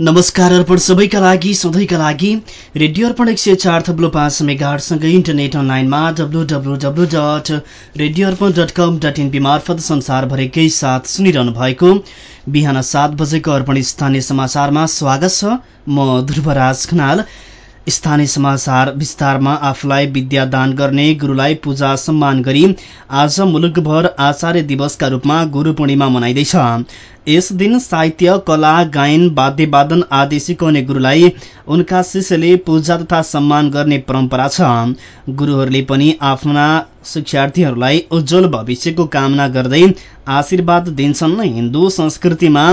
नमस्कार अर्पण सबैका लागि सधैँका लागि रेडियो अर्पण एक सय चार थप्लो पाँच मेगाहरूसँगै इन्टरनेट अनलाइनमा W W W dot radio Arpan dot com dot N P मार्फत संसारभरिकै साथ सुनिरहनु भएको बिहान सात बजेको अर्पण स्थानीय समाचारमा स्वागत छ म ध्रुवराज खनाल। स्थानीय समाचार विस्तारमा आफूलाई विद्यादान गर्ने गुरूलाई पूजा सम्मान गरी आज मुलुकभर आचार्य दिवसका रूपमा गुरू पूर्णिमा मनाइँदैछ। यस दिन साहित्य कला गायन वाद्यवादन आदि सिकाउने गुरूलाई उनका शिष्यले पूजा तथा सम्मान गर्ने परम्परा छ। गुरूहरूले पनि आफ्ना शिक्षार्थीहरूलाई उज्जवल भविष्यको कामना गर्दै आशीर्वाद दिन्छन्। हिन्दू संस्कृतिमा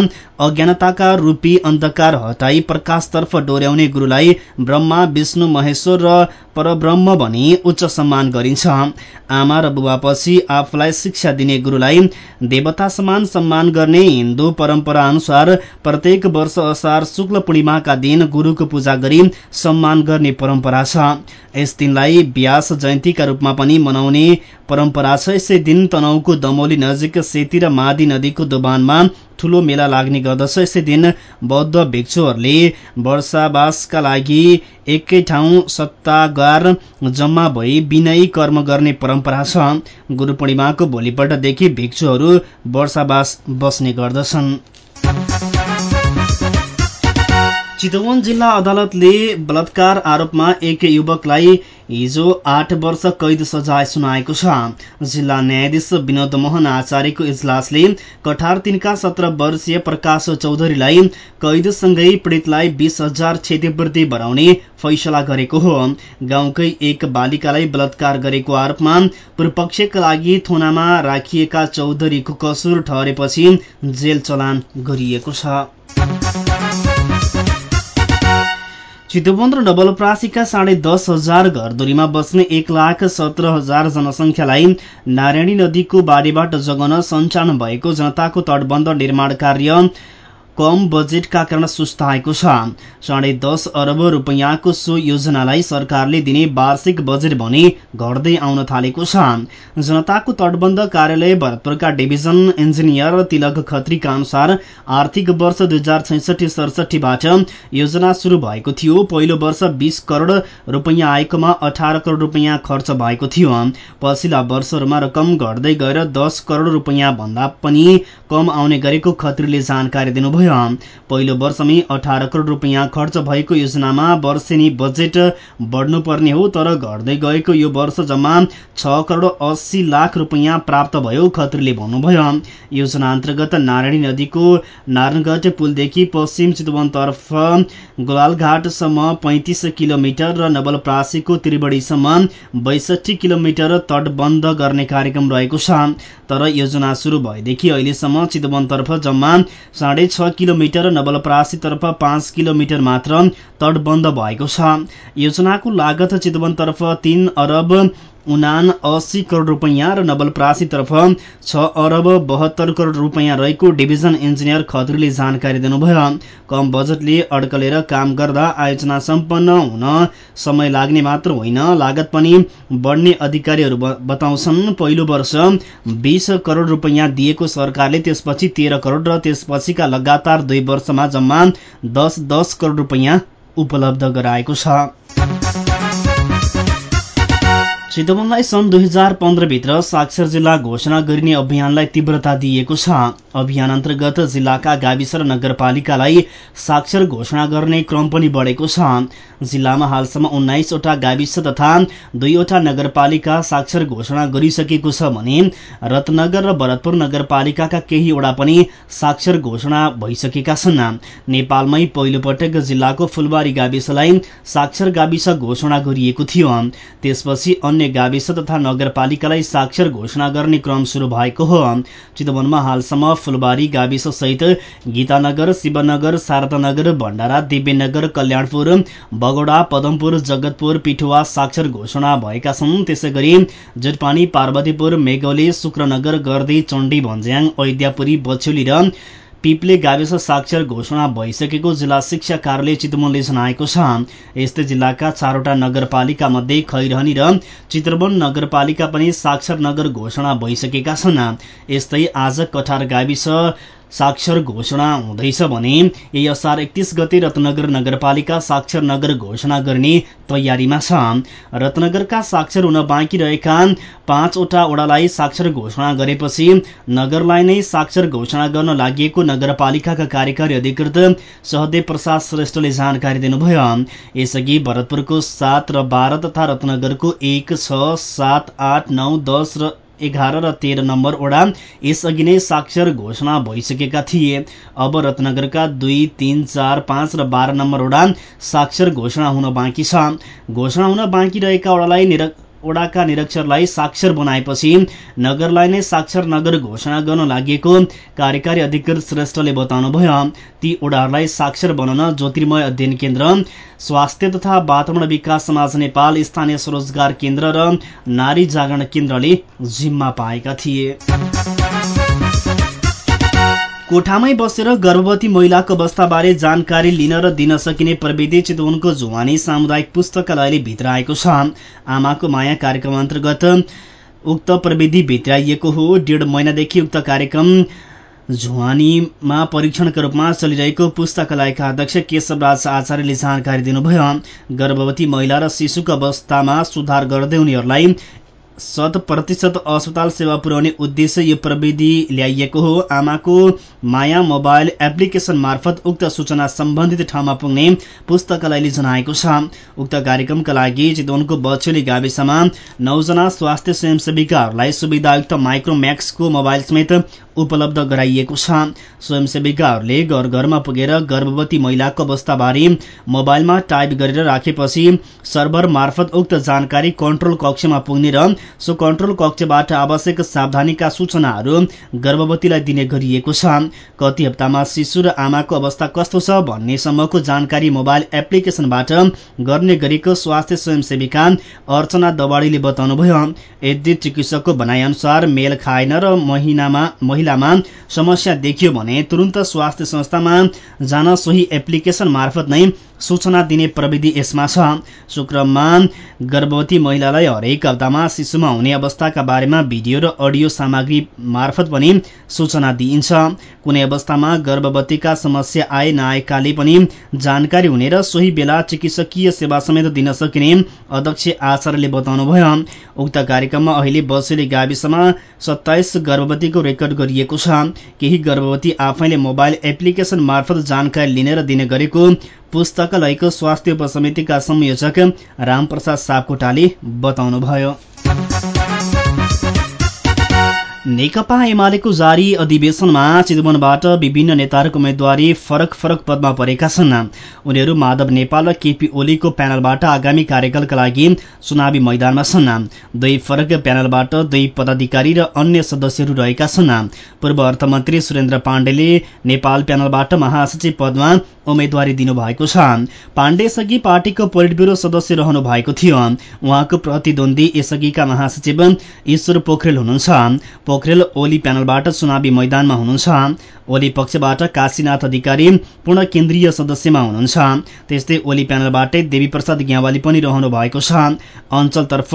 अज्ञानताका रूपी अन्धकार हटाई प्रकाशतर्फ डोर्याउने गुरूलाई ब्रह्मा विष्णु महेश्वर र परब्रह्म भनी उच्च सम्मान गरिन्छ। आमा र बुबापछि आफूलाई शिक्षा दिने गुरूलाई देवता समान सम्मान गर्ने हिन्दू परम्परा अनुसार प्रत्येक वर्ष असार शुक्ल पूर्णिमाका दिन गुरूको पूजा गरी सम्मान गर्ने परम्परा छ। यस दिनलाई व्यास जयन्तीका रूपमा पनि मनाउने परम्परा छ। यसै दिन तनहुको दमौली नजिक सेती र मादी नदीको दोबानमा ठूलो मेला लाग्ने गर्दछ। यसै दिन बौद्ध भिक्षुहरूले वर्षावासका लागि एकै ठाउँ सत्तागार जम्मा भई विनयी कर्म गर्ने परम्परा छ। गुरू पूर्णिमाको भोलिपल्टदेखि भिक्षुहरू वर्षावास बस्ने गर्दछन्। चितवन जिल्ला अदालतले बलात्कार आरोपमा एक युवकलाई हिजो आठ वर्ष कैद सजाय सुनाएको छ। जिल्ला न्यायाधीश विनोद मोहन आचार्यको इजलासले कठार तिनका सत्र वर्षीय प्रकाश चौधरीलाई कैदसँगै पीड़ितलाई बीस हजार क्षतिपूर्ति भराउने फैसला गरेको हो। गाउँकै एक बालिकालाई बलात्कार गरेको आरोपमा पूर्वपक्षका लागि थोनामा राखिएका चौधरीको कसुर ठहरेपछि जेल चलान गरिएको छ। चितवन र नवलप्रासीका साढे दस हजार घरधुरीमा बस्ने एक लाख सत्र हजार जनसङ्ख्यालाई नारायणी नदीको बाढीबाट जगाउन सञ्चालन भएको जनताको तटबन्ध निर्माण कार्य कम बजेटका कारण सुस्ताएको छ। साढे दस अरब रुपियाँको सो योजनालाई सरकारले दिने वार्षिक बजेट भने घट्दै आउन थालेको छ। जनताको तटबन्ध कार्यालय भरतपुरका डिभिजन इन्जिनियर तिलक खत्रीका अनुसार आर्थिक वर्ष दुई हजार छैसठी सडसठीबाट योजना शुरू भएको थियो। पहिलो वर्ष बीस करोड रुपियाँ आएकोमा अठार करोड रुपियाँ खर्च भएको थियो। पछिल्ला वर्षहरूमा रकम घट्दै गएर दस करोड रुपियाँ भन्दा पनि कम आउने गरेको खत्रीले जानकारी दिनुभयो। पहिलो वर्षमै अठार करोड रुपियाँ खर्च भएको योजनामा वर्षेनी बजेट बढ्नुपर्ने हो तर घट्दै गएको यो वर्ष जम्मा छ करोड अस्सी लाख रुपियाँ प्राप्त भयो खत्रीले भन्नुभयो। योजना अन्तर्गत नारायणी नदीको नारायणगढ पुलदेखि पश्चिम चितवनतर्फ गोलालघाटसम्म पैँतिस किलोमिटर र नवलप्रासीको त्रिवेणीसम्म बैसठी किलोमिटर तटबन्ध गर्ने कार्यक्रम रहेको छ। तर योजना शुरू भएदेखि अहिलेसम्म चितवनतर्फ जम्मा साढे छ किलोमिटर नवलपरासीतर्फ पाँच किलोमिटर मात्र तटबन्ध भएको छ। योजनाको लागत चितवनतर्फ तीन अरब उनान अस्सी करोड रुपियाँ र नवलप्रासीतर्फ छ अरब बहत्तर करोड रुपियाँ रहेको डिभिजन इन्जिनियर खत्रीले जानकारी दिनुभयो। कम बजेटले अड्कलेर काम गर्दा आयोजना सम्पन्न हुन समय लाग्ने मात्र होइन। लागत पनि बढ्ने अधिकारीहरू बताउँछन् पहिलो वर्ष बीस करोड रुपियाँ दिएको सरकारले त्यसपछि तेह्र करोड र त्यसपछिका लगातार दुई वर्षमा जम्मा दस दस करोड रुपियाँ उपलब्ध गराएको छ। चितवनलाई सन् दुई हजार पन्ध्रभित्र साक्षर जिल्ला घोषणा गरिने अभियानलाई तीव्रता दिइएको छ। अभियान अन्तर्गत जिल्लाका गाविस र नगरपालिकालाई साक्षर घोषणा गर्ने क्रम पनि बढेको छ। जिल्लामा हालसम्म उन्नाइसवटा गाविस तथा दुईवटा नगरपालिका साक्षर घोषणा गरिसकेको छ भने रत्नगर र भरतपुर नगरपालिकाका केही वडा पनि साक्षर घोषणा भइसकेका छन्। नेपालमै पहिलोपटक जिल्लाको फुलबारी गाविसलाई साक्षर गाविस घोषणा गरिएको थियो। त्यसपछि अन्य गाविस तथा नगरपालिकालाई साक्षर घोषणा गर्ने क्रम शुरू भएको हो। चितवनमा हालसम्म फुलबारी गाविस सहित गीतानगर शिवनगर शारदानगर भण्डारा दिव्यनगर कल्याणपुर बगोडा पदमपुर जगतपुर पिठुवा साक्षर घोषणा भएका छन्। त्यसै गरी जुटपानी पार्वतीपुर मेघौली शुक्रनगर गर्दी चण्डी भन्ज्याङ अयोध्यापुरी बछौली र पिप्ले गाविस साक्षर घोषणा भइसकेको जिल्ला शिक्षा कार्यालय चितवनले जनाएको छ। यस्तै जिल्लाका चारवटा नगरपालिका मध्ये खैरहनी र चित्रवन नगरपालिका पनि साक्षर नगर घोषणा भइसकेका छन्। यस्तै आज कठार गाविस साक्षर घोषणा हुँदैछ भने यही असार एकतिस गते रत्नगर नगरपालिका साक्षर नगर घोषणा गर्ने तयारीमा छ। रत्नगरका साक्षर हुन बाँकी रहेका पाँचवटा वडालाई साक्षर घोषणा गरेपछि नगरलाई नै साक्षर घोषणा गर्न लागि नगरपालिकाका कार्यकारी अधिकृत सहदेव प्रसाद श्रेष्ठले जानकारी दिनुभयो। यसअघि भरतपुरको सात र बाह्र तथा रत्नगरको एक छ सात आठ नौ दस र एघार र तेह्र नम्बर वडा यसअघि नै साक्षर घोषणा भइसकेका थिए। अब रत्नगरका दुई तीन चार पाँच र बाह्र नम्बर वडा साक्षर घोषणा हुन बाँकी छ। घोषणा हुन बाँकी रहेका वडालाई वडाका निरक्षरलाई साक्षर बनाएपछि नगरलाई नै साक्षर नगर घोषणा गर्न लागि कार्यकारी अधिकृत श्रेष्ठले बताउनुभयो। ती वडाहरूलाई साक्षर बनाउन ज्योतिर्मय अध्ययन केन्द्र स्वास्थ्य तथा वातावरण विकास समाज नेपाल स्थानीय स्वरोजगार केन्द्र र नारी जागरण केन्द्रले जिम्मा पाएका थिए। कोठामै बसेर गर्भवती महिलाको अवस्थाबारे जानकारी लिन र दिन सकिने प्रविधि चितवनको झुवानी सामुदायिक पुस्तकालयले भित्राएको छ। आमाको माया कार्यक्रम अन्तर्गत उक्त प्रविधि भित्राइएको हो। डेढ महिनादेखि उक्त कार्यक्रम झुवानीमा परीक्षणका रूपमा चलिरहेको पुस्तकालयका अध्यक्ष केशवराज आचार्यले जानकारी दिनुभयो। गर्भवती महिला र शिशुको अवस्थामा सुधार गर्दै उनीहरूलाई शत प्रतिशत अस्पताल सेवा पुर्याउने उद्देश्य यो प्रविधि ल्याइएको हो। आमाको माया मोबाइल एप्लिकेशन मार्फत उक्त सूचना सम्बन्धित ठाउँमा पुग्ने पुस्तकालयले जनाएको छ। उक्त कार्यक्रमका लागि चितवनको बछेली गाविसमा नौजना स्वास्थ्य स्वयंसेविकाहरूलाई सुविधायुक्त माइक्रोम्याक्सको मोबाइल समेत उपलब्ध गराइएको छ। स्वयंसेविकाहरूले घर घरमा पुगेर गर्भवती महिलाको अवस्थाबारे मोबाइलमा टाइप गरेर राखेपछि सर्भर मार्फत उक्त जानकारी कन्ट्रोल कक्षमा पुग्ने र सो कन्ट्रोल कक्षबाट आवश्यक सावधानीका सूचनाहरू गर्भवतीलाई दिने गरिएको छ। कति हप्तामा शिशु र आमाको अवस्था कस्तो छ भन्ने सम्मको जानकारी मोबाइल एप्लिकेशनबाट गर्ने गरेको स्वास्थ्य स्वयंसेविका अर्चना दवाडीले बताउनुभयो। यदि चिकित्सकको भनाइअनुसार मेल खाएन र महिनामा महिलामा समस्या देखियो भने तुरन्त स्वास्थ्य संस्थामा जान सोही एप्लिकेशन मार्फत नै सूचना दिने प्रविधि यसमा छ। शुक्रममा गर्भवती महिलालाई हरेक हप्तामा शिशुमा हुने अवस्थाका बारेमा भिडियो र अडियो सामग्री मार्फत पनि सूचना दिइन्छ। कुनै अवस्थामा गर्भवतीका समस्या आए नआएकाले पनि जानकारी हुने र सोही बेला चिकित्सकीय सेवा समेत दिन सकिने अध्यक्ष आचार्यले बताउनुभयो। उक्त कार्यक्रममा अहिले बसेली गाविसमा सत्ताइस गर्भवतीको रेकर्ड गरिएको छ। केही गर्भवती आफैले मोबाइल एप्लिकेशन मार्फत जानकारी लिने र दिने गरेको पुस्तकालयको स्वास्थ्य उपसमितिका संयोजक रामप्रसाद सापकोटाले बताउनुभयो। Thank you. नेकपा एमालेको जारी अधिवेशनमा चितवनबाट विभिन्न नेताहरूको उम्मेद्वारी फरक फरक पदमा परेका छन्। उनीहरू माधव नेपाल र केपी ओलीको प्यानलबाट आगामी कार्यकालका लागि चुनावी मैदानमा छन्। दुई फरक प्यानलबाट दुई पदाधिकारी र अन्य सदस्यहरू रहेका छन्। पूर्व अर्थमन्त्री सुरेन्द्र पाण्डेले नेपाल प्यानलबाट महासचिव पदमा उम्मेद्वारी दिनुभएको छ। पाण्डे यसअघि पार्टीको पोलिट ब्युरो सदस्य रहनु भएको थियो। उहाँको प्रतिद्वन्दी यसअघिका महासचिव ईश्वर पोखरेल हुनुहुन्छ। पोखरेल ओली प्यानलबाट चुनावी मैदानमा हुनुहुन्छ। ओली पक्षबाट काशीनाथ अधिकारी पूर्ण केन्द्रीय सदस्यमा हुनुहुन्छ। त्यस्तै ओली प्यानलबाटै देवी प्रसाद ग्यावाली पनि रहनु भएको छ। अञ्चलतर्फ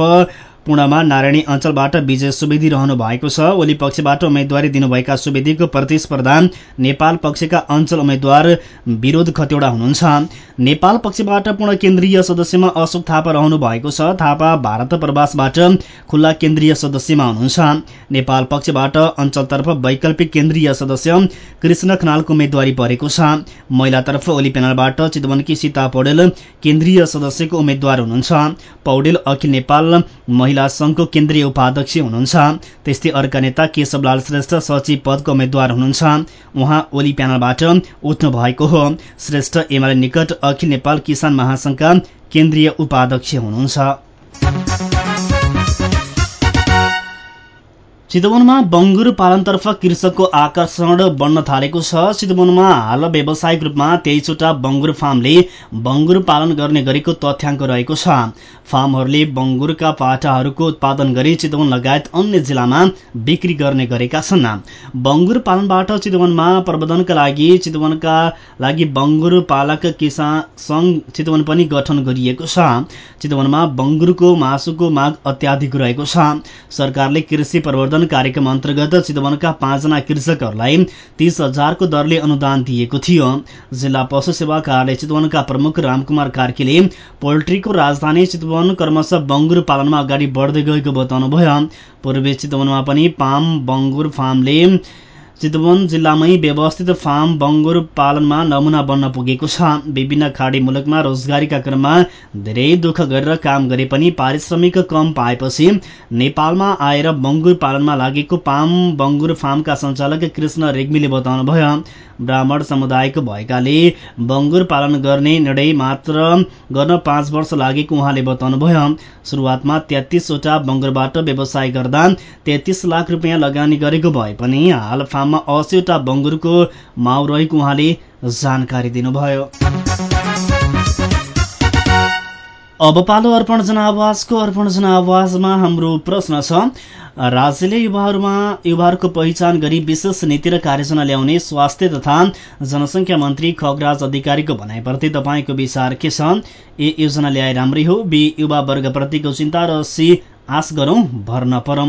पूर्णमा नारायणी अञ्चलबाट विजय सुवेदी रहनु भएको छ। ओली पक्षबाट उम्मेद्वारी दिनुभएका सुवेदीको प्रतिस्पर्धा नेपाल पक्षका अञ्चल उम्मेद्वार विरोध खतेौडा हुनुहुन्छ। नेपाल पक्षबाट पूर्ण केन्द्रीय सदस्यमा अशोक थापा रहनु भएको छ। थापा भारत प्रवासबाट खुल्ला केन्द्रीय सदस्यमा हुनुहुन्छ। नेपाल पक्षबाट अञ्चलतर्फ वैकल्पिक केन्द्रीय सदस्य कृष्ण खनालको उम्मेद्वारी परेको छ। महिलातर्फ ओली प्यानलबाट चितवनकी सीता पौडेल केन्द्रीय सदस्यको उम्मेद्वार हुनुहुन्छ। पौडेल अखिल नेपाल महिला संघको केन्द्रीय उपाध्यक्ष हुनुहुन्छ। त्यस्तै अर्का नेता केशवलाल श्रेष्ठ सचिव पदको उम्मेद्वार हुनुहुन्छ। उहाँ ओली प्यानलबाट उठ्नु भएको हो। श्रेष्ठ एमाले निकट अखिल नेपाल किसान महासंघका केन्द्रीय उपाध्यक्ष हुनुहुन्छ। चितवनमा बङ्गुर पालनतर्फ कृषकको आकर्षण बढ्न थालेको छ। चितवनमा हाल व्यावसायिक रूपमा तेइसवटा बङ्गुर फार्मले बङ्गुर पालन गर्ने गरेको तथ्याङ्क रहेको छ। फार्महरूले बङ्गुरका पाठाहरूको उत्पादन गरी चितवन लगायत अन्य जिल्लामा बिक्री गर्ने गरेका छन्। बङ्गुर पालनबाट चितवनमा प्रवर्धनका लागि चितवनका लागि बङ्गुर पालक किसान संघ चितवन पनि गठन गरिएको छ। चितवनमा बङ्गुरको मासुको माग अत्याधिक रहेको छ। सरकारले कृषि प्रवर्धन कार्यक्रम अन्तर्गत चितवनका पाँचजना कृषकहरूलाई तीस हजारको दरले अनुदान दिएको थियो। जिल्ला पशु सेवा कार्यालय चितवनका प्रमुख रामकुमार कार्कीले पोल्ट्रीको राजधानी चितवन क्रमशः बङ्गुर पालनमा अगाडि बढ्दै गएको बताउनुभयो। पूर्वी चितवनमा पनि पाम बङ्गुर फार्मले चितवन जिल्लामै व्यवस्थित फार्म बङ्गुर पालनमा नमुना बन्न पुगेको छ। विभिन्न खाडी मुलुकमा रोजगारीका क्रममा धेरै दुःख गरेर काम गरे पनि पारिश्रमिक कम पाएपछि नेपालमा आएर बङ्गुर पालनमा लागेको पाम बङ्गुर फार्मका सञ्चालक कृष्ण रेग्मीले बताउनुभयो। ब्राह्मण समुदायको भएकाले बङ्गुर पालन गर्ने निर्णय मात्र गर्न पाँच वर्ष लागेको उहाँले बताउनुभयो। सुरुवातमा तेत्तीसवटा बङ्गुरबाट व्यवसाय गर्दा तेत्तीस लाख रुपियाँ लगानी गरेको भए पनि हाल फार्ममा असीवटा बङ्गुरको माउ रहेको उहाँले जानकारी दिनुभयो। अब पालो अर्पण जनावासको अर्पण जनावासमा हाम्रो प्रश्न छ। राज्यले युवाहरूमा युवाहरूको पहिचान गरी विशेष नीति र कार्यजना ल्याउने स्वास्थ्य तथा जनसङ्ख्या मन्त्री खगराज अधिकारीको भनाइप्रति तपाईँको विचार के छ? ए योजना ल्याए राम्रै हो बी युवा वर्गप्रतिको चिन्ता र सी आश गरौँ भर्न परौँ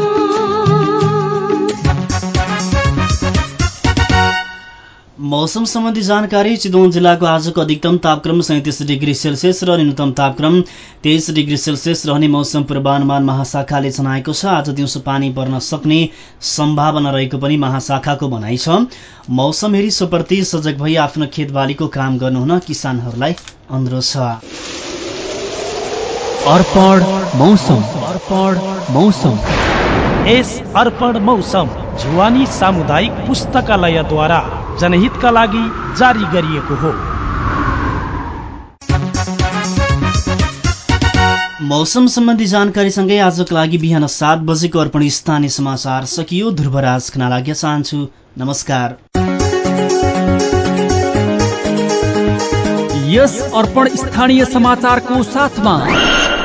मौसम सम्बन्धी जानकारी चितवन जिल्लाको आजको अधिकतम तापक्रम सैतिस डिग्री सेल्सियस र न्यूनतम तापक्रम तेइस डिग्री सेल्सियस रहने मौसम पूर्वानुमान महाशाखाले जनाएको छ। आज दिउँसो पानी पर्न सक्ने सम्भावना रहेको पनि महाशाखाको भनाइ छ। मौसम हेरी सोप्रति सजग भई आफ्नो खेतबालीको काम गर्नुहुन किसानहरूलाई अनुरोध छ। जुवानी सामुदायिक पुस्तकालयद्वारा। जनहितका लागि जारी गरिएको हो। मौसम सम्बन्धी जानकारीसँगै आजको लागि बिहान सात बजेको अर्पण स्थानीय समाचार सकियो। ध्रुवराज खना लाग्न चाहन्छु। नमस्कार। यस अर्पण स्थानीय समाचारको साथमा